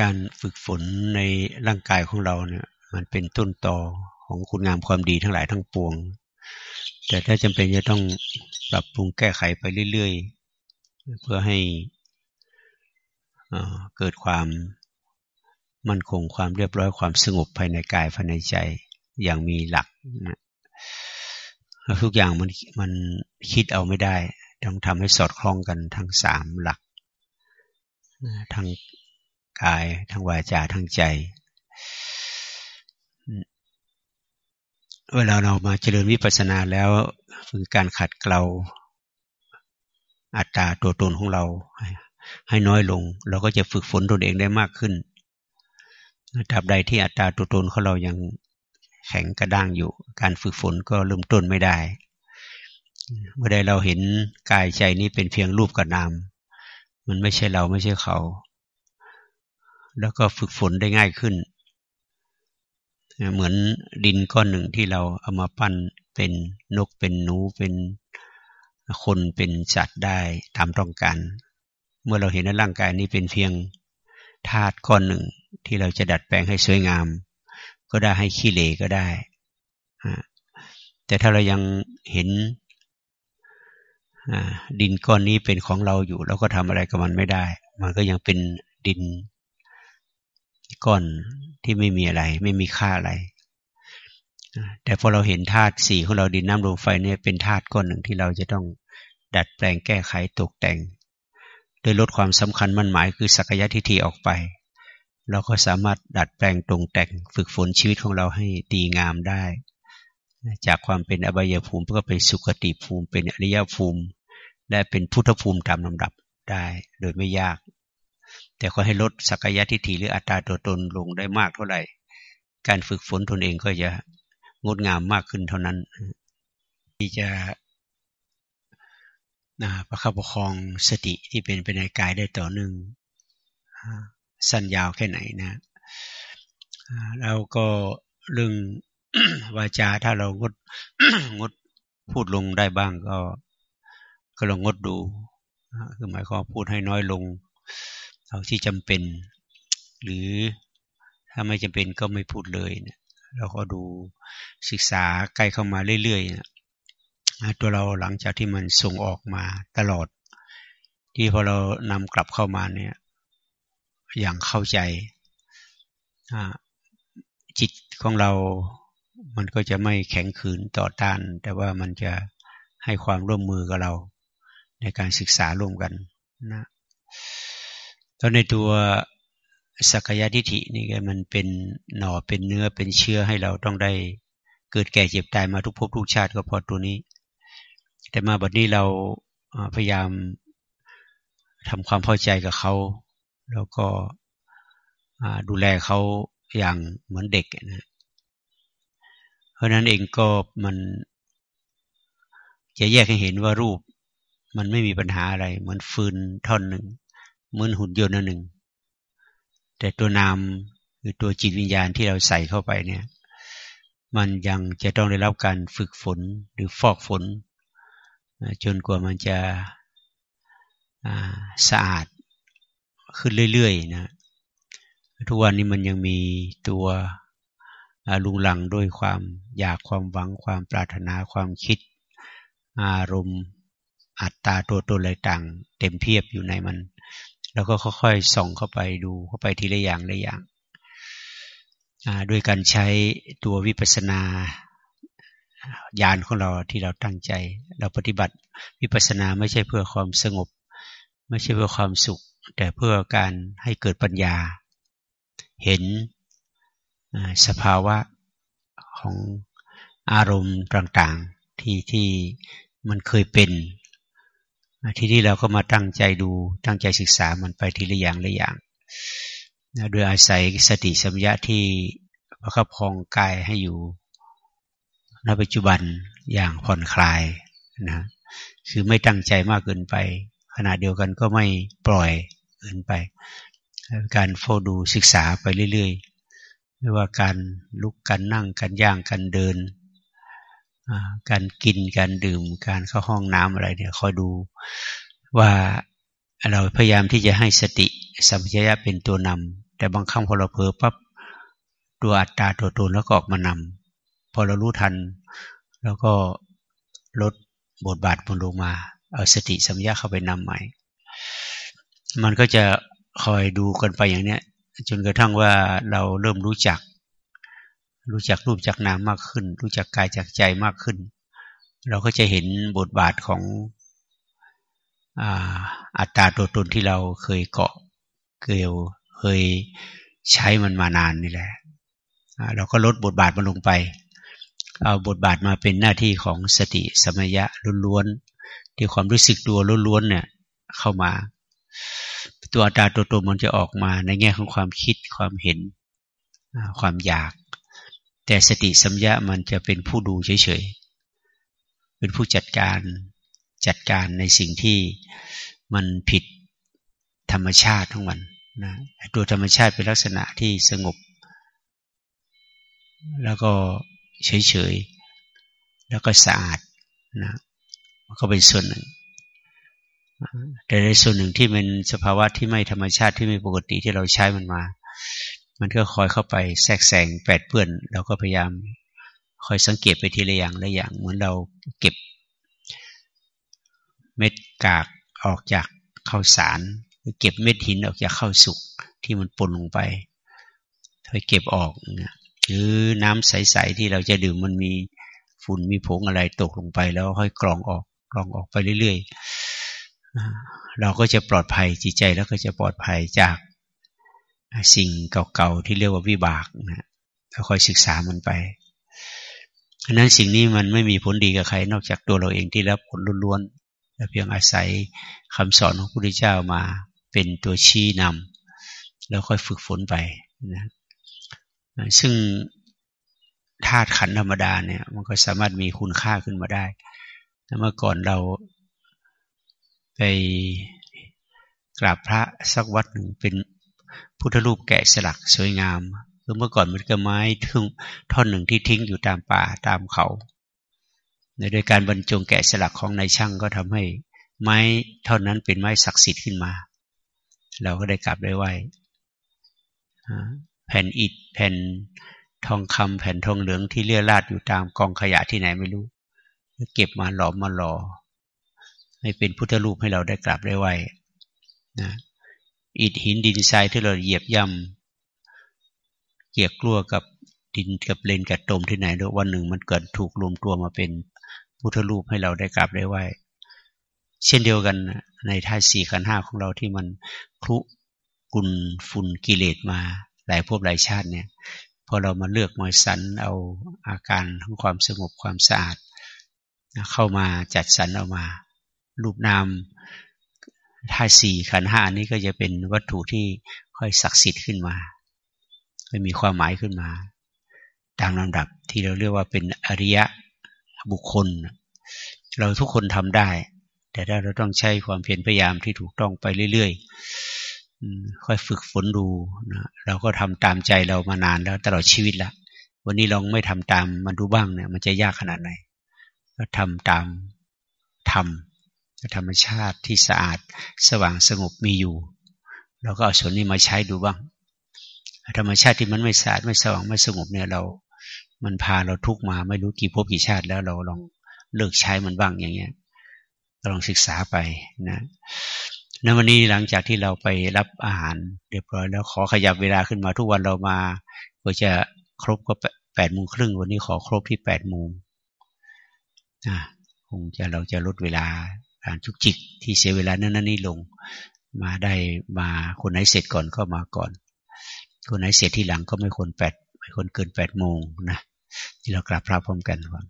การฝึกฝนในร่างกายของเราเนี่ย มันเป็นต้นต่อของคุณงามความดีทั้งหลายทั้งปวง แต่ถ้าจำเป็นจะต้องปรับปรุงแก้ไขไปเรื่อยๆ เพื่อให้เกิดความมั่นคงความเรียบร้อยความสงบภายในกายภายในใจอย่างมีหลักนะทุกอย่างมันมันคิดเอาไม่ได้ ต้องทำให้สอดคล้องกันทั้งสามหลักทั้ง กาย ทั้งวาจาทั้งใจ เวลาเรามาเจริญวิปัสสนาแล้วคือการขัดเกลาอัตตาตัวตนของเรา ให้น้อยลง เราก็จะฝึกฝนตนเองได้มากขึ้นตราบใดที่อัตตาตัวตนของเรายังแข็งกระด้างอยู่ การฝึกฝนก็เริ่มต้นไม่ได้ เมื่อใดเราเห็นกายใจนี้เป็นเพียงรูปกับนาม มันไม่ใช่เราไม่ใช่เขา แล้วก็ฝึกฝนได้ง่ายขึ้น เหมือนดินก้อนหนึ่งที่เราเอามาปั้นเป็นนกเป็นหนูเป็นคนเป็นสัตว์ได้ตามต้องการ เมื่อเราเห็นในร่างกายนี้เป็นเพียงธาตุก้อนหนึ่งที่เราจะดัดแปลงให้สวยงาม ก็ได้ให้ขี้เหร่ก็ได้ แต่ถ้าเรายังเห็นดินก้อนนี้เป็นของเราอยู่เราก็ทำอะไรกับมันไม่ได้ มันก็ยังเป็นดิน ก้อนที่ไม่มีอะไร ไม่มีค่าอะไร แต่พอเราเห็นธาตุสี่ของเราดินน้ำลมไฟเนี่ยเป็นธาตุก้อนหนึ่งที่เราจะต้องดัดแปลงแก้ไขตกแต่ง โดยลดความสำคัญมั่นหมายคือสักยะทิฏฐิออกไป เราก็สามารถดัดแปลงตรงแต่งฝึกฝนชีวิตของเราให้ดีงามได้ จากความเป็นอบายภูมิก็ไปสุคติภูมิ เป็นอริยภูมิ และเป็นพุทธภูมิตามลำดับได้โดยไม่ยาก แต่ก็ให้ลดสักยะทิฏฐิหรืออัตตาตัวตนลงได้มากเท่าไหร่ การฝึกฝนตนเองก็จะงดงามมากขึ้นเท่านั้น ที่จะประคับประคองสติที่เป็นไปในกายได้ต่อหนึ่งสั้นยาวแค่ไหนนะแล้วก็เรื่องวาจาถ้าเรางดงดพูดลงได้บ้างก็ก็ลองงดดูคือหมายความพูดให้น้อยลง เอาที่จำเป็น หรือถ้าไม่จำเป็นก็ไม่พูดเลยเนะเราก็ดูศึกษาใกล้เข้ามาเรื่อยๆนะตัวเราหลังจากที่มันส่งออกมาตลอด ที่พอเรานำกลับเข้ามาเนี่ย อย่างเข้าใจจิตของเรา มันก็จะไม่แข็งขืนต่อต้าน แต่ว่ามันจะให้ความร่วมมือกับเรา ในการศึกษาร่วมกันนะ ตอนในตัวสักยะทิฏฐินี่ก็มันเป็นหน่อเป็นเนื้อเป็นเชื้อให้เราต้องได้เกิดแก่เจ็บตายมาทุกภพทุกชาติก็พอตัวนี้ แต่มาบัดนี้เราพยายามทำความเข้าใจกับเขา แล้วก็ดูแลเขาอย่างเหมือนเด็กนะเพราะนั้นเองก็มันจะแยกให้เห็นว่ารูปมันไม่มีปัญหาอะไร เหมือนฟืนท่อนหนึ่ง เหมือนหุ่นยนต์หนึ่ง แต่ตัวนามคือตัวจิตวิญญาณที่เราใส่เข้าไปเนี่ย มันยังจะต้องได้รับการฝึกฝนหรือฟอกฝน จนกว่ามันจะสะอาดขึ้นเรื่อยๆนะทุกวันนี้มันยังมีตัวลุงหลังด้วยความอยากความหวังความปรารถนาความคิด อารมณ์อัตตาตัวตนอะไรต่าง เต็มเพียบอยู่ในมัน แล้วก็ค่อยๆส่องเข้าไปดูเข้าไปทีละอย่างละอย่างด้วยการใช้ตัววิปัสนาญาณของเราที่เราตั้งใจ เราปฏิบัติวิปัสนาไม่ใช่เพื่อความสงบ ไม่ใช่เพื่อความสุข แต่เพื่อการให้เกิดปัญญา เห็นสภาวะของอารมณ์ต่างๆที่ที่มันเคยเป็น ที่นี่เราก็มาตั้งใจดูตั้งใจศึกษามันไปทีละอย่างละอย่างโดยอาศัยสติสัมยาที่ประคับคองกายให้อยู่ในปัจจุบันอย่างผ่อนคลายนะคือไม่ตั้งใจมากเกินไป ขณะเดียวกันก็ไม่ปล่อยเกินไป การเฝ้าดูศึกษาไปเรื่อยๆ ไม่ว่าการลุกการนั่งการย่างการเดิน การกินการดื่มการเข้าห้องน้ำอะไรเนี่ยคอยดูว่าเราพยายามที่จะให้สติสัมปชัญญะเป็นตัวนำแต่บางครั้งพอเราเผลอปั๊บตัวอัตตาตัวตนแล้วก็ออกมานำพอเรารู้ทัน แล้วก็ลดบทบาทมันลงมา เอาสติสัมยาเข้าไปนำใหม่ มันก็จะคอยดูกันไปอย่างเนี้ยจนกระทั่งว่าเราเริ่มรู้จัก รู้จักรูปจักนามมากขึ้น รู้จักกายจักใจมากขึ้น เราก็จะเห็นบทบาทของอัตตาตัวตนที่เราเคยเกาะเกลียวเคยใช้มันมานานนี่แหละเราก็ลดบทบาทมันลงไป เอาบทบาทมาเป็นหน้าที่ของสติสมัยะล้วนๆที่ความรู้สึกตัวล้วนๆเนี่ยเข้ามา ตัวอัตตาตัวตนมันจะออกมาในแง่ของความคิดความเห็นความอยาก แต่สติสัมยะมันจะเป็นผู้ดูเฉยๆ เป็นผู้จัดการจัดการในสิ่งที่มันผิดธรรมชาติของมันนะตัวธรรมชาติเป็นลักษณะที่สงบ แล้วก็เฉยๆ แล้วก็สะอาดนะมันก็เป็นส่วนหนึ่ง แต่ในส่วนหนึ่งที่เป็นสภาวะที่ไม่ธรรมชาติที่ไม่ปกติที่เราใช้มันมา มันก็คอยเข้าไปแทรกแซงแปดเปื้อนเราก็พยายามคอยสังเกตไปทีละอย่างละอย่าง เหมือนเราเก็บเม็ดกากออกจากข้าวสารเก็บเม็ดหินออกจากข้าวสุกที่มันปนลงไปค่อยเก็บออกนะหรือน้ำใสๆที่เราจะดื่มมันมีฝุ่นมีผงอะไรตกลงไปแล้วค่อยกรองออกกรองออกไปเรื่อยๆเราก็จะปลอดภัยจิตใจแล้วก็จะปลอดภัยจาก สิ่งเก่าๆที่เรียกว่าวิบากนะเราค่อยศึกษามันไปอันนั้นสิ่งนี้มันไม่มีผลดีกับใคร นอกจากตัวเราเองที่รับผลล้วนเพียงอาศัยคำสอนของพระพุทธเจ้ามาเป็นตัวชี้นำแล้วค่อยฝึกฝนไปนะซึ่งธาตุขันธรรมดาเนี่ย มันก็สามารถมีคุณค่าขึ้นมาได้เมื่อก่อนเราไปกราบพระสักวัดหนึ่งเป็น พุทธรูปแกะสลักสวยงามคือเมื่อก่อนมันก็ไม้ทึ่งท่อนหนึ่งที่ทิ้งอยู่ตามป่าตามเขาในโดยการบรรจงแกะสลักของนายช่างก็ทำให้ไม้เท่านั้นเป็นไม้ศักดิ์สิทธิ์ขึ้นมา เราก็ได้กลับได้ไหวแผ่นอิฐแผ่นทองคำแผ่นทองเหลืองที่เลี่ยราดอยู่ตามกองขยะที่ไหนไม่รู้ เก็บมาหลอมมาหล่อให้เป็นพุทธรูปให้เราได้กลับได้ไหวนะ อิฐหินดินทรายที่เราเหยียบย่ำเกี่ยกลัวกับดินกับเลนกับตมที่ไหนด้วยวันหนึ่งมันเกิดถูกรวมตัวมาเป็นพุทธรูปให้เราได้กราบได้ไหวเช่นเดียวกันในท่าสี่ขันห้าของเราที่มันครุกุลฝุ่นกิเลสมา หลายภพหลายชาติเนี่ยพอเรามาเลือกมาสรรเอาอาการของความสงบความสะอาด เข้ามาจัดสรรเอามา รูปนาม ท่าสี่ขันห้านี้ก็จะเป็นวัตถุที่ค่อยศักดิ์สิทธิ์ขึ้นมาค่อยมีความหมายขึ้นมา ตามลำดับที่เราเรียกว่าเป็นอริยะบุคคล เราทุกคนทำได้ แต่ถ้าเราต้องใช้ความเพียรพยายามที่ถูกต้องไปเรื่อยๆ ค่อยฝึกฝนดูนะเราก็ทำตามใจเรามานานแล้วตลอดชีวิตละวันนี้ลองไม่ทำตามมันดูบ้างเนี่ยมันจะยากขนาดไหน ก็ทำตามทำ ธรรมชาติที่สะอาดสว่างสงบมีอยู่ เราก็เอาส่วนนี้มาใช้ดูบ้าง ธรรมชาติที่มันไม่สะอาดไม่สว่างไม่สงบเนี่ยเรา มันพาเราทุกมาไม่รู้กี่ภพกี่ชาติแล้วเราลองเลิกใช้มันบ้างอย่างเงี้ยลองศึกษาไปนะในวันนี้หลังจากที่เราไปรับอาหารเรียบร้อยแล้วขอขยับเวลาขึ้นมาทุกวันเรามาก็จะครบก็แปดโมงครึ่งวันนี้ขอครบที่แปดโมงนะคงจะเราจะลดเวลา การจุกจิกที่เสียเวลานั้นนี่ลงมาได้มาคนไหนเสร็จก่อนก็มาก่อน คนไหนเสร็จที่หลังก็ไม่ควรแปดไม่ควรเกินแปดโมงนะที่เรากราบพระพร้อมกันว่า